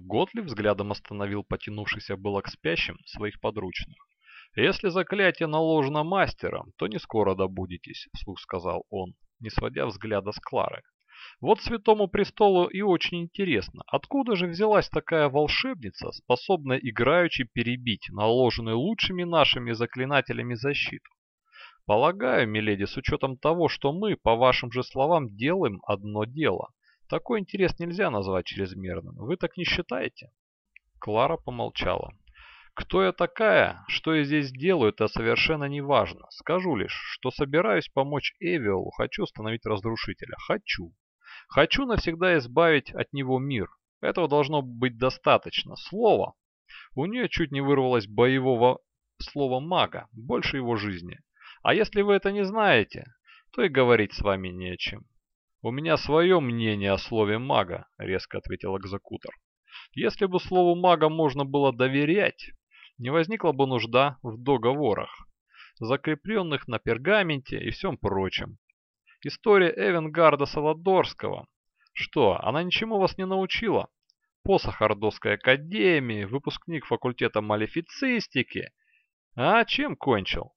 Готли взглядом остановил потянувшихся было к спящим своих подручных. «Если заклятие наложено мастером, то не скоро добудетесь», — вслух сказал он, не сводя взгляда с Клары. «Вот Святому Престолу и очень интересно, откуда же взялась такая волшебница, способная играючи перебить наложенную лучшими нашими заклинателями защиту? Полагаю, миледи, с учетом того, что мы, по вашим же словам, делаем одно дело. Такой интерес нельзя назвать чрезмерным. Вы так не считаете?» Клара помолчала. «Кто я такая, что я здесь делаю, это совершенно не важно. Скажу лишь, что собираюсь помочь Эвиолу, хочу остановить разрушителя. Хочу. Хочу навсегда избавить от него мир. Этого должно быть достаточно. Слово. У нее чуть не вырвалось боевого слова мага, больше его жизни. А если вы это не знаете, то и говорить с вами не о чем. «У меня свое мнение о слове мага», — резко ответил экзекутор. «Если бы слову мага можно было доверять, не возникла бы нужда в договорах, закрепленных на пергаменте и всем прочем. История Эвенгарда Саладорского. Что, она ничему вас не научила? Посох Ордовской академии, выпускник факультета малефицистики. А чем кончил?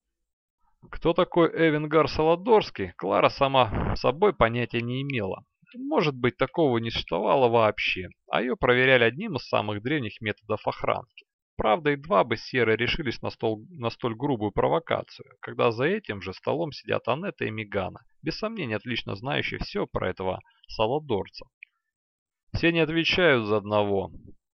Кто такой Эвенгар Саладорский, Клара сама собой понятия не имела. Может быть, такого не существовало вообще, а ее проверяли одним из самых древних методов охранки. Правда, едва бы серы решились на, стол, на столь грубую провокацию, когда за этим же столом сидят Анетта и Мегана, без сомнения отлично знающие все про этого саладорца. «Все не отвечают за одного,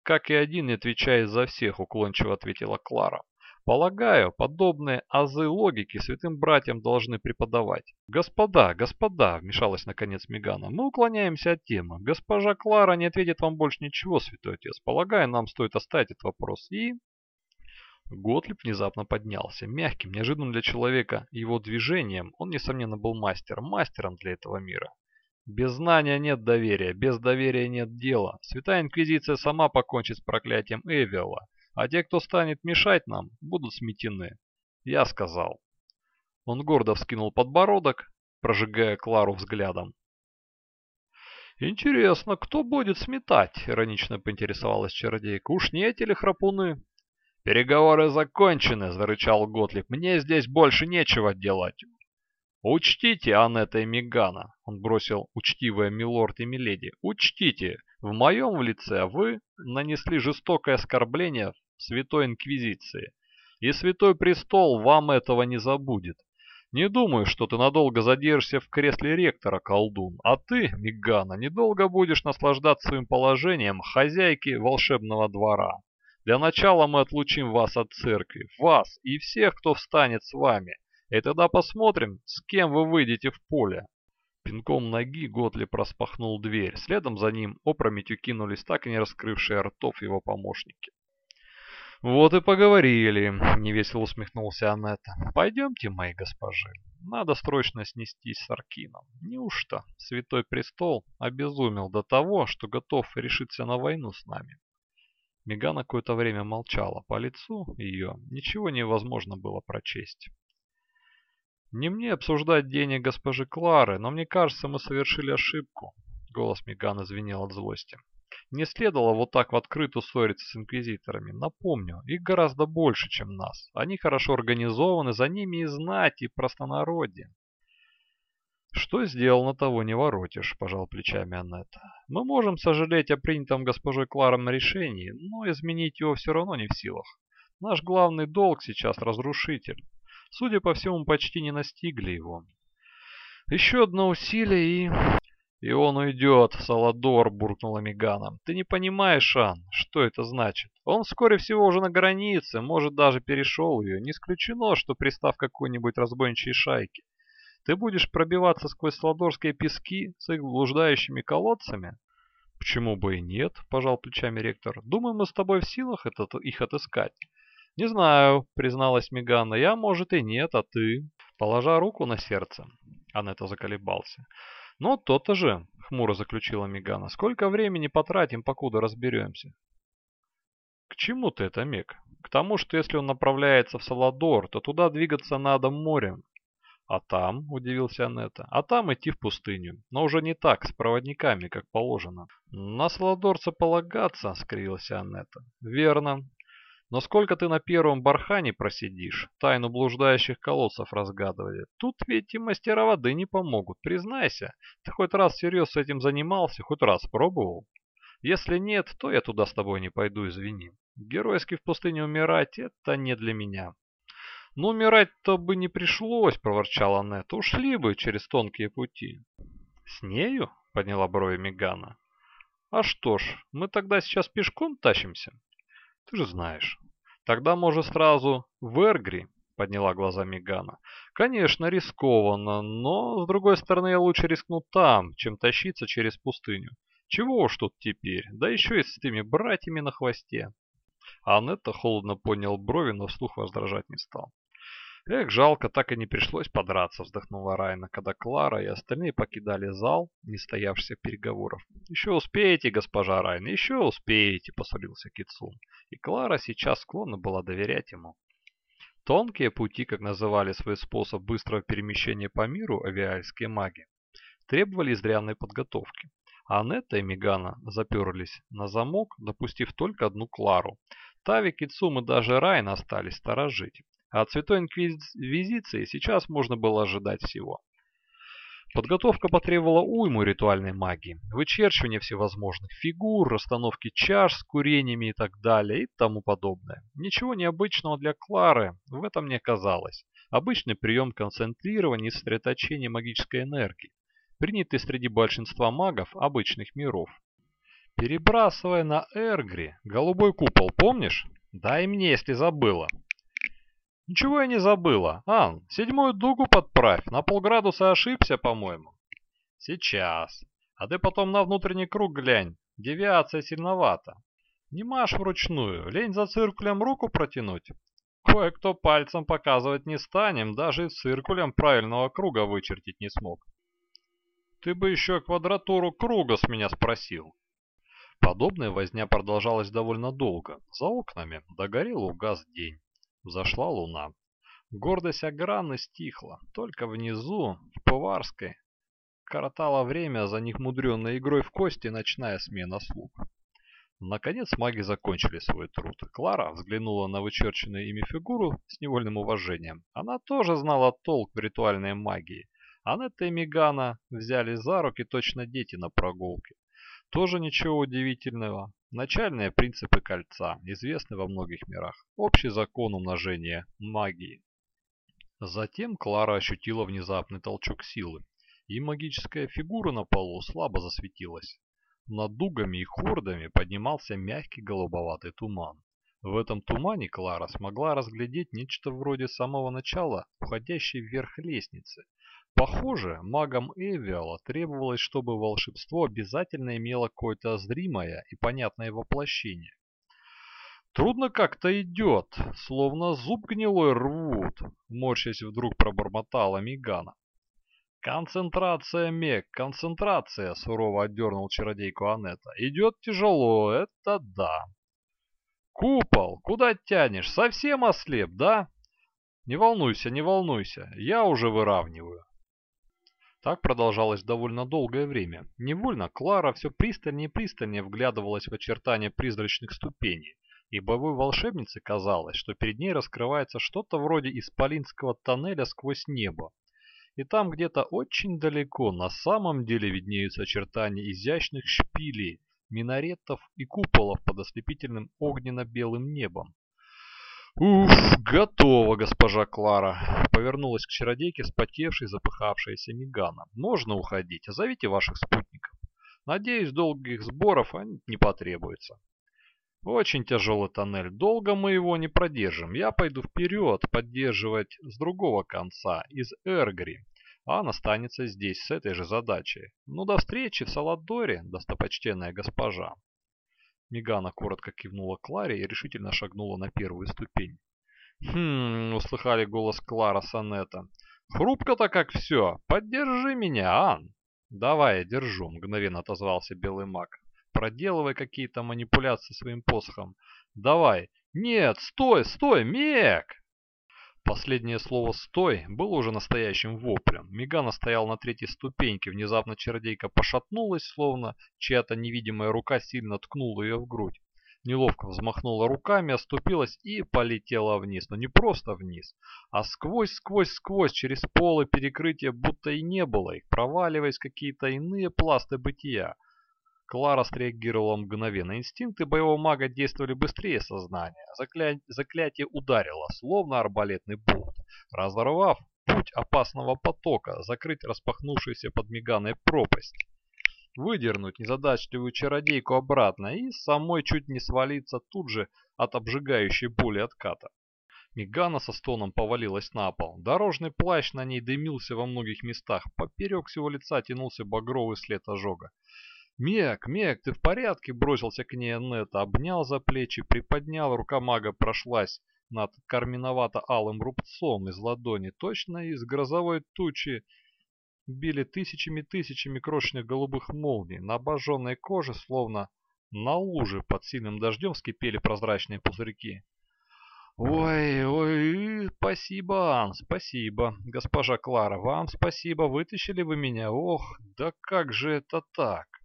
как и один не отвечает за всех», уклончиво ответила Клара. Полагаю, подобные азы логики святым братьям должны преподавать. Господа, господа, вмешалась наконец Мегана, мы уклоняемся от темы. Госпожа Клара не ответит вам больше ничего, святой отец. Полагаю, нам стоит оставить этот вопрос и... Готлиб внезапно поднялся. Мягким, неожиданным для человека его движением, он, несомненно, был мастером, мастером для этого мира. Без знания нет доверия, без доверия нет дела. Святая Инквизиция сама покончит с проклятием Эвиола. А те, кто станет мешать нам, будут сметены. Я сказал. Он гордо вскинул подбородок, прожигая Клару взглядом. «Интересно, кто будет сметать?» — иронично поинтересовалась чародейка. «Уж не эти ли храпуны?» «Переговоры закончены!» — зарычал Готлиб. «Мне здесь больше нечего делать!» «Учтите, Анетта и Мегана!» — он бросил учтивое милорд и миледи. «Учтите, в моем лице вы нанесли жестокое оскорбление Святой Инквизиции. И Святой Престол вам этого не забудет. Не думаю, что ты надолго задержишься в кресле ректора, колдун, а ты, Мигана, недолго будешь наслаждаться своим положением хозяйки волшебного двора. Для начала мы отлучим вас от церкви, вас и всех, кто встанет с вами, и тогда посмотрим, с кем вы выйдете в поле. Пинком ноги Готлип распахнул дверь, следом за ним опрометью кинулись так и не раскрывшие ртов его помощники. «Вот и поговорили», — невесело усмехнулся Анетта. «Пойдемте, мои госпожи. Надо срочно снестись с Аркином. Неужто Святой Престол обезумел до того, что готов решиться на войну с нами?» Мегана какое-то время молчала. По лицу ее ничего невозможно было прочесть. «Не мне обсуждать денег госпожи Клары, но мне кажется, мы совершили ошибку». Голос Меганы звенел от злости. Не следовало вот так в открытую ссориться с инквизиторами. Напомню, их гораздо больше, чем нас. Они хорошо организованы, за ними и знать, и простонародье. «Что сделано, того не воротишь», – пожал плечами Аннет. «Мы можем сожалеть о принятом госпожой Кларом решении, но изменить его все равно не в силах. Наш главный долг сейчас – разрушитель. Судя по всему, почти не настигли его. Еще одно усилие и... «И он уйдет, Саладор», — буркнула Мегана. «Ты не понимаешь, Ан, что это значит? Он вскоре всего уже на границе, может, даже перешел ее. Не исключено, что пристав какой-нибудь разбойничьей шайки. Ты будешь пробиваться сквозь Саладорские пески с их блуждающими колодцами?» «Почему бы и нет?» – пожал плечами ректор. «Думаю, мы с тобой в силах это, их отыскать». «Не знаю», – призналась Мегана. «Я, может, и нет, а ты?» Положа руку на сердце, Анетта заколебался. «Ну, то-то же», — хмуро заключила Мегана. «Сколько времени потратим, покуда разберемся?» «К чему ты это, Мег? К тому, что если он направляется в Саладор, то туда двигаться надо морем. «А там?» – удивился Анетта. «А там идти в пустыню, но уже не так, с проводниками, как положено». «На Саладорца полагаться?» – скривился Анетта. «Верно. Но сколько ты на первом бархане просидишь, тайну блуждающих колодцев разгадывая? Тут ведь и мастера воды не помогут, признайся. Ты хоть раз всерьез этим занимался, хоть раз пробовал? Если нет, то я туда с тобой не пойду, извини. Геройски в пустыне умирать – это не для меня». «Ну, умирать-то бы не пришлось», — проворчала Нет. «Ушли бы через тонкие пути». «С нею?» — подняла брови Мегана. «А что ж, мы тогда сейчас пешком тащимся?» «Ты же знаешь». «Тогда, может, сразу в Эргри?» — подняла глаза Мегана. «Конечно, рискованно, но, с другой стороны, я лучше рискну там, чем тащиться через пустыню. Чего уж тут теперь, да еще и с этими братьями на хвосте». Анетта холодно поднял брови, но вслух возражать не стал. Эх, жалко, так и не пришлось подраться, вздохнула Райна, когда Клара и остальные покидали зал не стоявших переговоров. Еще успеете, госпожа Райна, еще успеете, посолился Китсун. И Клара сейчас склонна была доверять ему. Тонкие пути, как называли свой способ быстрого перемещения по миру авиальские маги, требовали изрядной подготовки. А Анетта и Мегана заперлись на замок, допустив только одну Клару. Тави, Кицум и даже Райна остались сторожить. А от Святой Инквизиции сейчас можно было ожидать всего. Подготовка потребовала уйму ритуальной магии, вычерчивания всевозможных фигур, расстановки чаш с курениями и так далее и тому подобное. Ничего необычного для Клары в этом не оказалось. Обычный прием концентрирования и сосредоточения магической энергии, принятый среди большинства магов обычных миров. Перебрасывая на Эргри голубой купол, помнишь? Дай мне, если забыла. Ничего я не забыла. Ан, седьмую дугу подправь. На полградуса ошибся, по-моему. Сейчас. А ты потом на внутренний круг глянь. Девиация сильновата. Не машь вручную. Лень за циркулем руку протянуть. Кое-кто пальцем показывать не станем, даже циркулем правильного круга вычертить не смог. Ты бы еще квадратуру круга с меня спросил. Подобная возня продолжалась довольно долго. За окнами догорел угас день. Взошла луна. Гордость Аграны стихла. Только внизу, в Поварской, коротала время за них мудренной игрой в кости ночная смена слуг. Наконец маги закончили свой труд. Клара взглянула на вычерченную ими фигуру с невольным уважением. Она тоже знала толк в ритуальной магии. Анетта и Мегана взяли за руки точно дети на прогулке. Тоже ничего удивительного. Начальные принципы кольца известны во многих мирах. Общий закон умножения магии. Затем Клара ощутила внезапный толчок силы, и магическая фигура на полу слабо засветилась. Над дугами и хордами поднимался мягкий голубоватый туман. В этом тумане Клара смогла разглядеть нечто вроде самого начала входящей вверх лестницы, Похоже, магам Эвиала требовалось, чтобы волшебство обязательно имело какое-то зримое и понятное воплощение. «Трудно как-то идет, словно зуб гнилой рвут», — морщась вдруг пробормотала Мигана. «Концентрация, Мег, концентрация!» — сурово отдернул чародейку Анетта. «Идет тяжело, это да». «Купол, куда тянешь? Совсем ослеп, да?» «Не волнуйся, не волнуйся, я уже выравниваю». Так продолжалось довольно долгое время. Невольно Клара все пристальнее и пристальнее вглядывалась в очертания призрачных ступеней, и боевой волшебнице казалось, что перед ней раскрывается что-то вроде исполинского тоннеля сквозь небо. И там где-то очень далеко на самом деле виднеются очертания изящных шпилей, минаретов и куполов под ослепительным огненно-белым небом. «Уф, готово, госпожа Клара!» Повернулась к чародейке спотевшей, запыхавшаяся Мигана. «Можно уходить. Зовите ваших спутников. Надеюсь, долгих сборов не потребуется». «Очень тяжелый тоннель. Долго мы его не продержим. Я пойду вперед, поддерживать с другого конца, из Эргри. А он останется здесь с этой же задачей. Ну, до встречи в Саладоре, достопочтенная госпожа». Мегана коротко кивнула Кларе и решительно шагнула на первую ступень. «Хм...» — услыхали голос Клара Сонета. «Хрупко-то как все. Поддержи меня, Ан!» «Давай, я держу», — мгновенно отозвался белый маг, проделывая какие-то манипуляции своим посохом. «Давай!» «Нет, стой, стой, Мег!» Последнее слово «стой» было уже настоящим воплем. Мегана стоял на третьей ступеньке, внезапно чародейка пошатнулась, словно чья-то невидимая рука сильно ткнула ее в грудь. Неловко взмахнула руками, оступилась и полетела вниз. Но не просто вниз, а сквозь-сквозь-сквозь, через полы перекрытия, будто и не было их, проваливаясь какие-то иные пласты бытия. Клара среагировала мгновенно. Инстинкты боевого мага действовали быстрее сознания. Закля... Заклятие ударило, словно арбалетный болт, разорвав путь опасного потока, закрыть распахнувшуюся под Меганой пропасть, выдернуть незадачливую чародейку обратно и самой чуть не свалиться тут же от обжигающей боли отката. Мегана со стоном повалилась на пол. Дорожный плащ на ней дымился во многих местах. Поперек всего лица тянулся багровый след ожога. «Мек, Мек, ты в порядке?» Бросился к ней Аннет, обнял за плечи, приподнял, рука мага прошлась над карминовато-алым рубцом из ладони, точно из грозовой тучи били тысячами-тысячами крошечных голубых молний. На обожженной коже, словно на луже под сильным дождем, вскипели прозрачные пузырьки. «Ой, ой, спасибо, спасибо, госпожа Клара, вам спасибо, вытащили вы меня, ох, да как же это так?»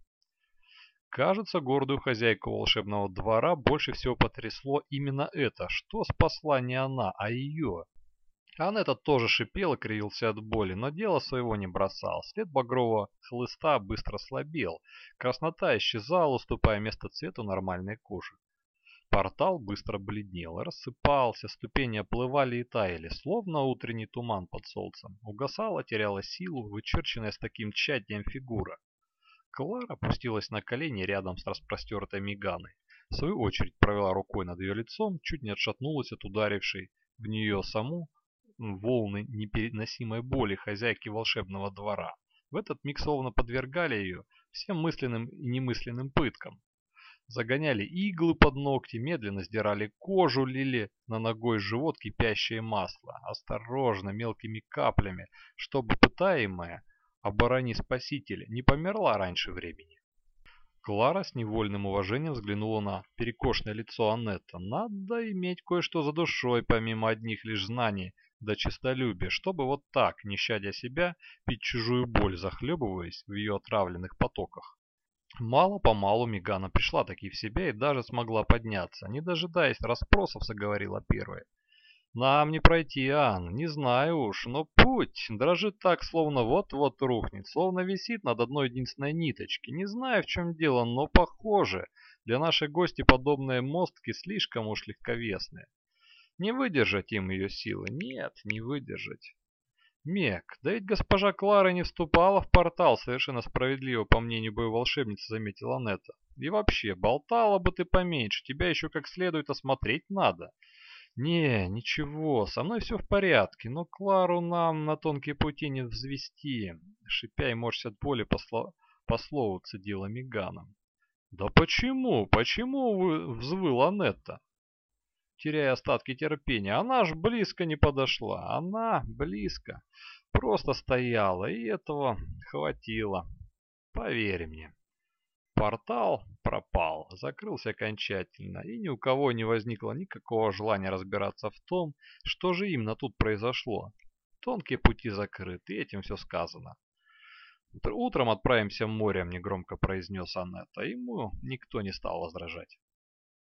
Кажется, гордую хозяйку волшебного двора больше всего потрясло именно это, что спасла не она, а ее. Анетта тоже шипел и кривился от боли, но дело своего не бросал. След багрового хлыста быстро слабел, краснота исчезала, уступая место цвету нормальной кожи. Портал быстро бледнел, рассыпался, ступени оплывали и таяли, словно утренний туман под солнцем. Угасала, теряла силу, вычерченная с таким тщательным фигура. Клара опустилась на колени рядом с распростертой Меганой. В свою очередь провела рукой над ее лицом, чуть не отшатнулась от ударившей в нее саму волны непереносимой боли хозяйки волшебного двора. В этот миг словно подвергали ее всем мысленным и немысленным пыткам. Загоняли иглы под ногти, медленно сдирали кожу, лили на ногой живот кипящее масло, осторожно, мелкими каплями, чтобы пытаемая оборони спасителя, не померла раньше времени. Клара с невольным уважением взглянула на перекошенное лицо Аннетта. Надо иметь кое-что за душой, помимо одних лишь знаний да честолюбия, чтобы вот так, не щадя себя, пить чужую боль, захлебываясь в ее отравленных потоках. Мало-помалу Мегана пришла таки в себя и даже смогла подняться. Не дожидаясь расспросов, заговорила первая. Нам не пройти, Ан, не знаю уж, но путь дрожит так, словно вот-вот рухнет, словно висит над одной единственной ниточкой. Не знаю, в чем дело, но похоже, для нашей гости подобные мостки слишком уж легковесные. Не выдержать им ее силы, нет, не выдержать. Мек, да ведь госпожа Клара не вступала в портал, совершенно справедливо, по мнению боевой волшебницы, заметила Нета. И вообще, болтала бы ты поменьше, тебя еще как следует осмотреть надо. «Не, ничего, со мной все в порядке, но Клару нам на тонкие пути не взвести», — шипя и морщась от боли по, сло... по слову цедила Мегана. «Да почему? Почему вы взвыла Анетта?» Теряя остатки терпения, она ж близко не подошла. Она близко. Просто стояла, и этого хватило. Поверь мне. Портал пропал, закрылся окончательно, и ни у кого не возникло никакого желания разбираться в том, что же именно тут произошло. Тонкие пути закрыты, и этим все сказано. «Утром отправимся в море», — негромко произнес Аннет, а ему никто не стал возражать.